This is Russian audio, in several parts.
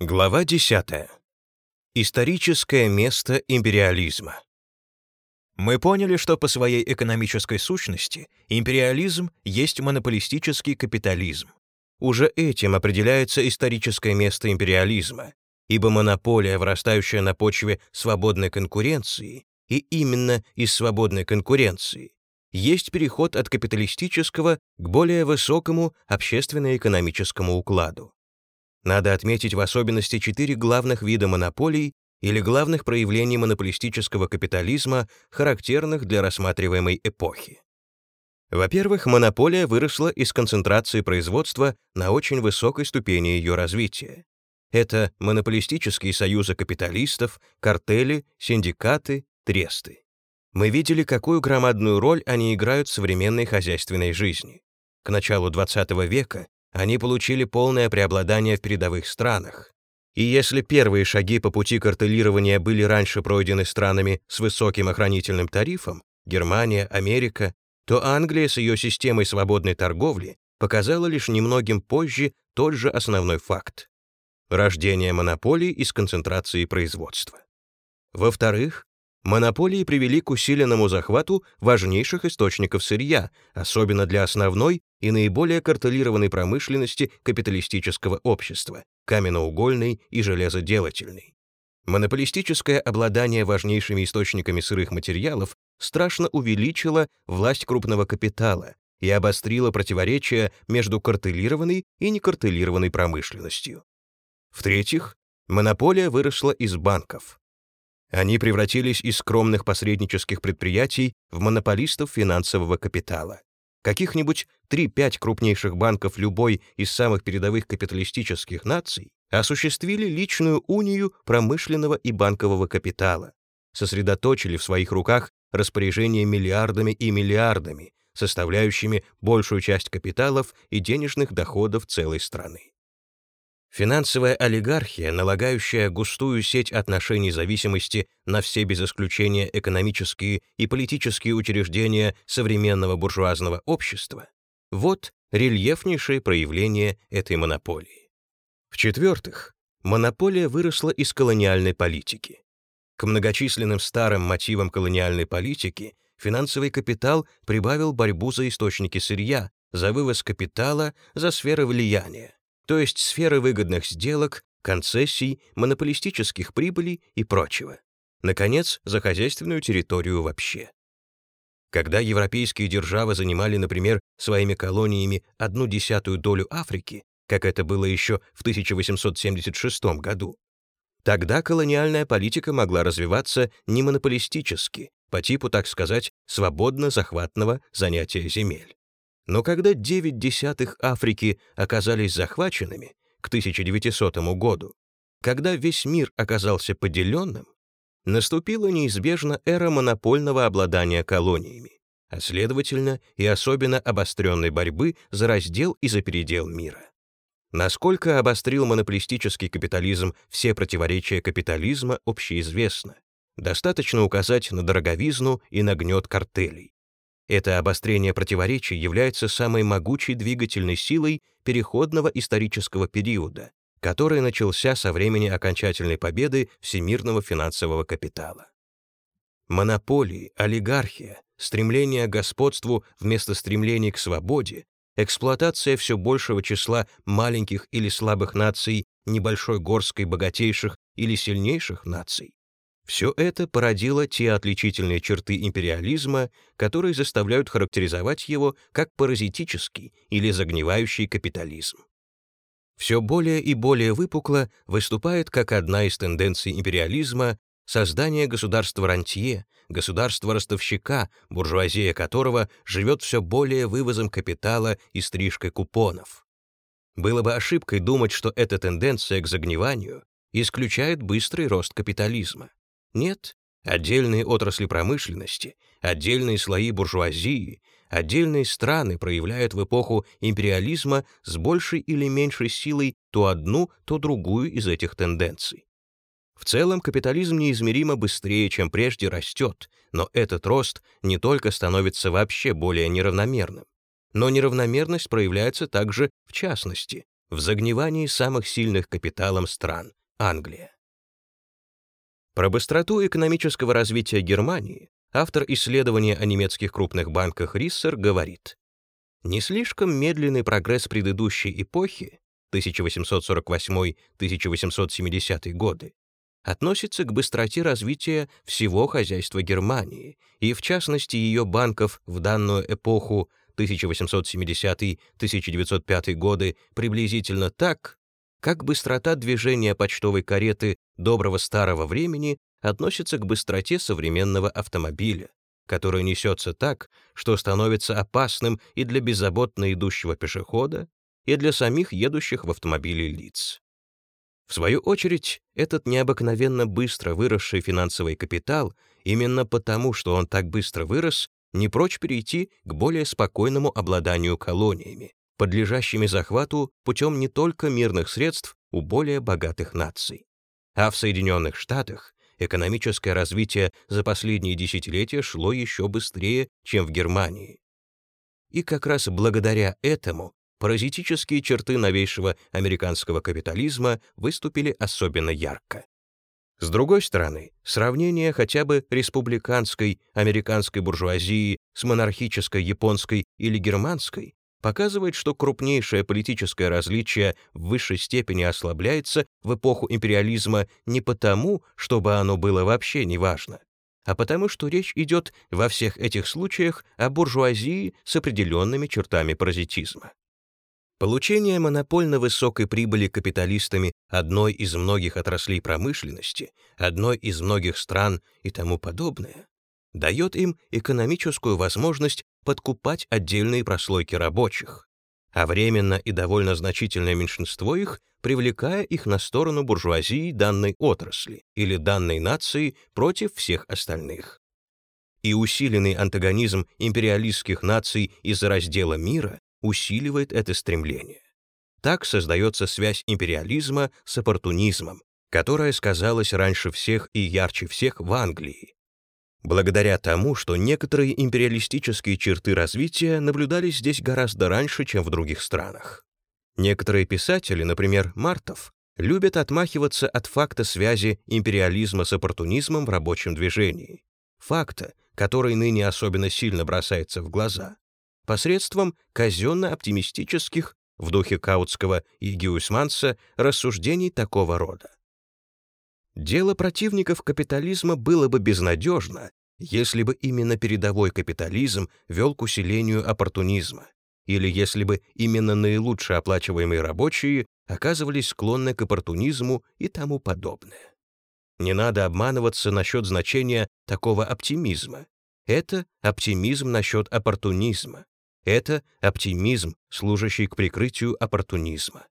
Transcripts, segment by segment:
Глава 10. Историческое место империализма. Мы поняли, что по своей экономической сущности империализм есть монополистический капитализм. Уже этим определяется историческое место империализма, ибо монополия, вырастающая на почве свободной конкуренции, и именно из свободной конкуренции, есть переход от капиталистического к более высокому общественно-экономическому укладу. Надо отметить в особенности четыре главных вида монополий или главных проявлений монополистического капитализма, характерных для рассматриваемой эпохи. Во-первых, монополия выросла из концентрации производства на очень высокой ступени ее развития. Это монополистические союзы капиталистов, картели, синдикаты, тресты. Мы видели, какую громадную роль они играют в современной хозяйственной жизни. К началу XX века они получили полное преобладание в передовых странах. И если первые шаги по пути картелирования были раньше пройдены странами с высоким охранительным тарифом, Германия, Америка, то Англия с ее системой свободной торговли показала лишь немногим позже тот же основной факт — рождение монополий из концентрации производства. Во-вторых, Монополии привели к усиленному захвату важнейших источников сырья, особенно для основной и наиболее картелированной промышленности капиталистического общества – каменноугольной и железоделательной. Монополистическое обладание важнейшими источниками сырых материалов страшно увеличило власть крупного капитала и обострило противоречия между картелированной и некартелированной промышленностью. В-третьих, монополия выросла из банков. Они превратились из скромных посреднических предприятий в монополистов финансового капитала. Каких-нибудь 3-5 крупнейших банков любой из самых передовых капиталистических наций осуществили личную унию промышленного и банкового капитала, сосредоточили в своих руках распоряжение миллиардами и миллиардами, составляющими большую часть капиталов и денежных доходов целой страны. Финансовая олигархия, налагающая густую сеть отношений зависимости на все без исключения экономические и политические учреждения современного буржуазного общества, вот рельефнейшее проявление этой монополии. В-четвертых, монополия выросла из колониальной политики. К многочисленным старым мотивам колониальной политики финансовый капитал прибавил борьбу за источники сырья, за вывоз капитала, за сферы влияния то есть сферы выгодных сделок, концессий, монополистических прибылей и прочего. Наконец, за хозяйственную территорию вообще. Когда европейские державы занимали, например, своими колониями одну десятую долю Африки, как это было еще в 1876 году, тогда колониальная политика могла развиваться не монополистически, по типу, так сказать, свободно-захватного занятия земель. Но когда 9 десятых Африки оказались захваченными к 1900 году, когда весь мир оказался поделенным, наступила неизбежно эра монопольного обладания колониями, а следовательно и особенно обостренной борьбы за раздел и за передел мира. Насколько обострил монополистический капитализм все противоречия капитализма, общеизвестно. Достаточно указать на дороговизну и на гнет картелей. Это обострение противоречий является самой могучей двигательной силой переходного исторического периода, который начался со времени окончательной победы всемирного финансового капитала. Монополии, олигархия, стремление к господству вместо стремления к свободе, эксплуатация все большего числа маленьких или слабых наций небольшой горской богатейших или сильнейших наций, все это породило те отличительные черты империализма, которые заставляют характеризовать его как паразитический или загнивающий капитализм. Все более и более выпукло выступает как одна из тенденций империализма создание государства-рантье, государства-ростовщика, буржуазия которого живет все более вывозом капитала и стрижкой купонов. Было бы ошибкой думать, что эта тенденция к загниванию исключает быстрый рост капитализма. Нет, отдельные отрасли промышленности, отдельные слои буржуазии, отдельные страны проявляют в эпоху империализма с большей или меньшей силой то одну, то другую из этих тенденций. В целом капитализм неизмеримо быстрее, чем прежде, растет, но этот рост не только становится вообще более неравномерным, но неравномерность проявляется также в частности, в загнивании самых сильных капиталом стран — Англия. Про быстроту экономического развития Германии автор исследования о немецких крупных банках Риссер говорит, «Не слишком медленный прогресс предыдущей эпохи 1848-1870 годы относится к быстроте развития всего хозяйства Германии и, в частности, ее банков в данную эпоху 1870-1905 годы приблизительно так, как быстрота движения почтовой кареты доброго старого времени относится к быстроте современного автомобиля, который несется так, что становится опасным и для беззаботно идущего пешехода, и для самих едущих в автомобиле лиц. В свою очередь, этот необыкновенно быстро выросший финансовый капитал, именно потому, что он так быстро вырос, не прочь перейти к более спокойному обладанию колониями, подлежащими захвату путем не только мирных средств у более богатых наций. А в Соединенных Штатах экономическое развитие за последние десятилетия шло еще быстрее, чем в Германии. И как раз благодаря этому паразитические черты новейшего американского капитализма выступили особенно ярко. С другой стороны, сравнение хотя бы республиканской американской буржуазии с монархической японской или германской показывает, что крупнейшее политическое различие в высшей степени ослабляется в эпоху империализма не потому, чтобы оно было вообще неважно, а потому что речь идет во всех этих случаях о буржуазии с определенными чертами паразитизма. Получение монопольно высокой прибыли капиталистами одной из многих отраслей промышленности, одной из многих стран и тому подобное, дает им экономическую возможность подкупать отдельные прослойки рабочих, а временно и довольно значительное меньшинство их, привлекая их на сторону буржуазии данной отрасли или данной нации против всех остальных. И усиленный антагонизм империалистских наций из-за раздела мира усиливает это стремление. Так создается связь империализма с оппортунизмом, которая сказалась раньше всех и ярче всех в Англии. Благодаря тому, что некоторые империалистические черты развития наблюдались здесь гораздо раньше, чем в других странах. Некоторые писатели, например, Мартов, любят отмахиваться от факта связи империализма с оппортунизмом в рабочем движении. Факта, который ныне особенно сильно бросается в глаза посредством казенно-оптимистических в духе Каутского и Гиусманса рассуждений такого рода. Дело противников капитализма было бы безнадежно, если бы именно передовой капитализм вел к усилению оппортунизма, или если бы именно наилучше оплачиваемые рабочие оказывались склонны к оппортунизму и тому подобное. Не надо обманываться насчет значения такого оптимизма. Это оптимизм насчет оппортунизма. Это оптимизм, служащий к прикрытию оппортунизма.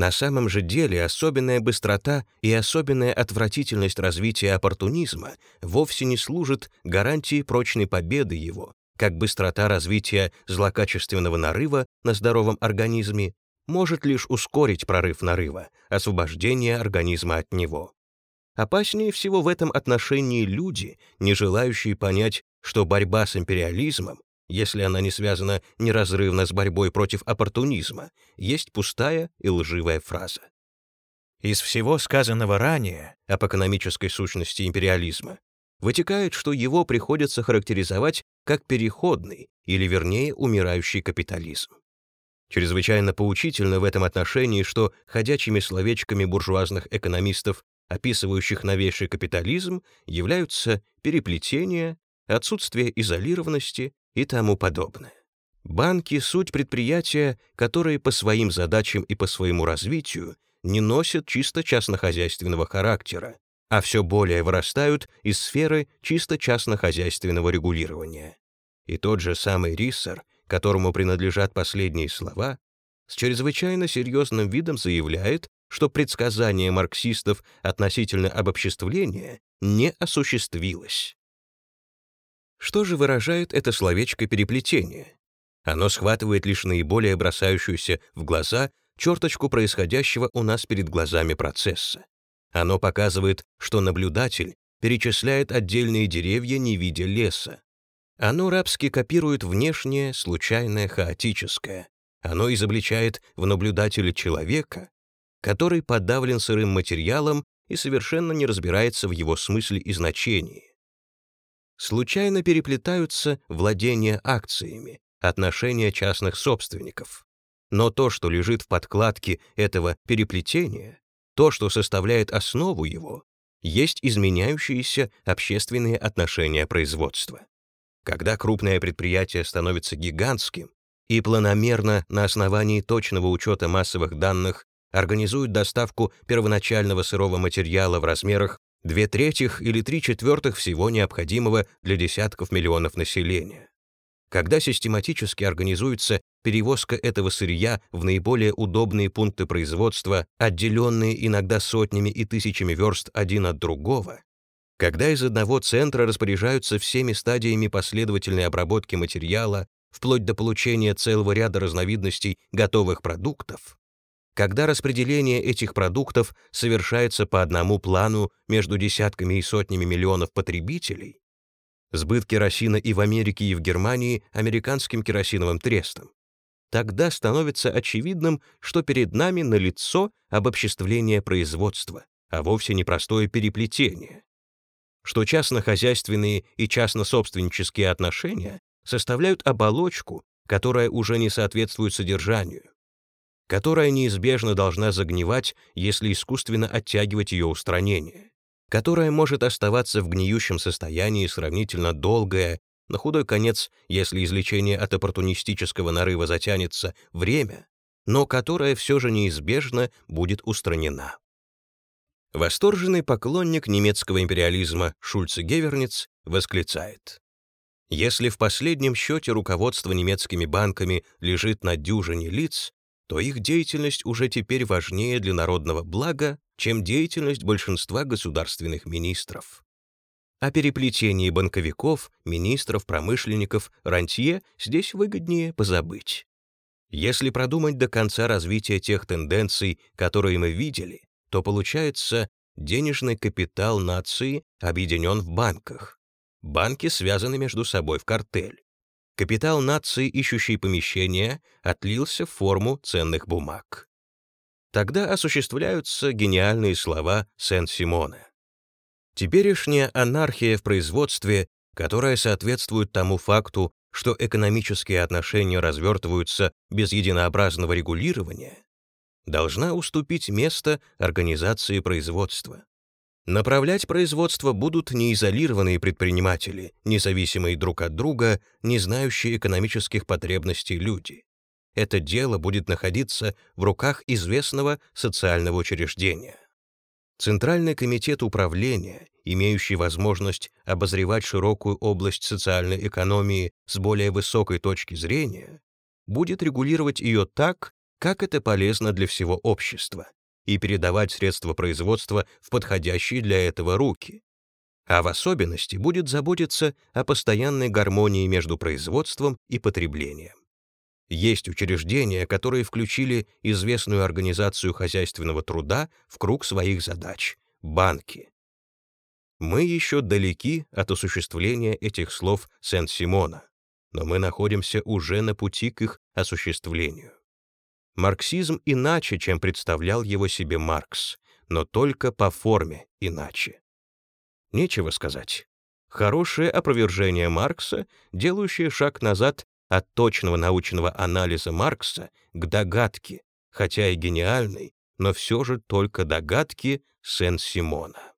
На самом же деле особенная быстрота и особенная отвратительность развития оппортунизма вовсе не служат гарантией прочной победы его, как быстрота развития злокачественного нарыва на здоровом организме может лишь ускорить прорыв нарыва, освобождение организма от него. Опаснее всего в этом отношении люди, не желающие понять, что борьба с империализмом если она не связана неразрывно с борьбой против оппортунизма, есть пустая и лживая фраза. Из всего сказанного ранее об экономической сущности империализма вытекает, что его приходится характеризовать как переходный или, вернее, умирающий капитализм. Чрезвычайно поучительно в этом отношении, что ходячими словечками буржуазных экономистов, описывающих новейший капитализм, являются переплетение, отсутствие изолированности и тому подобное. Банки — суть предприятия, которые по своим задачам и по своему развитию не носят чисто частнохозяйственного характера, а все более вырастают из сферы чисто частнохозяйственного регулирования. И тот же самый Риссер, которому принадлежат последние слова, с чрезвычайно серьезным видом заявляет, что предсказание марксистов относительно обобществления не осуществилось. Что же выражает это словечко переплетение? Оно схватывает лишь наиболее бросающуюся в глаза черточку происходящего у нас перед глазами процесса. Оно показывает, что наблюдатель перечисляет отдельные деревья, не видя леса. Оно рабски копирует внешнее, случайное, хаотическое. Оно изобличает в наблюдателе человека, который подавлен сырым материалом и совершенно не разбирается в его смысле и значении. Случайно переплетаются владения акциями, отношения частных собственников. Но то, что лежит в подкладке этого переплетения, то, что составляет основу его, есть изменяющиеся общественные отношения производства. Когда крупное предприятие становится гигантским и планомерно на основании точного учета массовых данных организует доставку первоначального сырого материала в размерах две третьих или три четвертых всего необходимого для десятков миллионов населения. Когда систематически организуется перевозка этого сырья в наиболее удобные пункты производства, отделенные иногда сотнями и тысячами верст один от другого, когда из одного центра распоряжаются всеми стадиями последовательной обработки материала, вплоть до получения целого ряда разновидностей готовых продуктов, когда распределение этих продуктов совершается по одному плану между десятками и сотнями миллионов потребителей, сбыт керосина и в Америке, и в Германии американским керосиновым трестом, тогда становится очевидным, что перед нами налицо обобществление производства, а вовсе не простое переплетение, что частно-хозяйственные и частно-собственнические отношения составляют оболочку, которая уже не соответствует содержанию, которая неизбежно должна загнивать, если искусственно оттягивать ее устранение которая может оставаться в гниющем состоянии сравнительно долгое, на худой конец, если излечение от оппортунистического нарыва затянется, время, но которая все же неизбежно будет устранена. Восторженный поклонник немецкого империализма Шульце Геверниц восклицает. Если в последнем счете руководство немецкими банками лежит на дюжине лиц, то их деятельность уже теперь важнее для народного блага, чем деятельность большинства государственных министров. О переплетении банковиков, министров, промышленников, рантье здесь выгоднее позабыть. Если продумать до конца развитие тех тенденций, которые мы видели, то получается денежный капитал нации объединен в банках. Банки связаны между собой в картель. Капитал нации, ищущий помещения, отлился в форму ценных бумаг. Тогда осуществляются гениальные слова Сен-Симона. Теперешняя анархия в производстве, которая соответствует тому факту, что экономические отношения развертываются без единообразного регулирования, должна уступить место организации производства. Направлять производство будут неизолированные предприниматели, независимые друг от друга, не знающие экономических потребностей люди. Это дело будет находиться в руках известного социального учреждения. Центральный комитет управления, имеющий возможность обозревать широкую область социальной экономии с более высокой точки зрения, будет регулировать ее так, как это полезно для всего общества, и передавать средства производства в подходящие для этого руки. А в особенности будет заботиться о постоянной гармонии между производством и потреблением. Есть учреждения, которые включили известную организацию хозяйственного труда в круг своих задач — банки. Мы еще далеки от осуществления этих слов Сен-Симона, но мы находимся уже на пути к их осуществлению. Марксизм иначе, чем представлял его себе Маркс, но только по форме иначе. Нечего сказать. Хорошее опровержение Маркса, делающее шаг назад от точного научного анализа Маркса к догадке, хотя и гениальной, но все же только догадке Сен-Симона.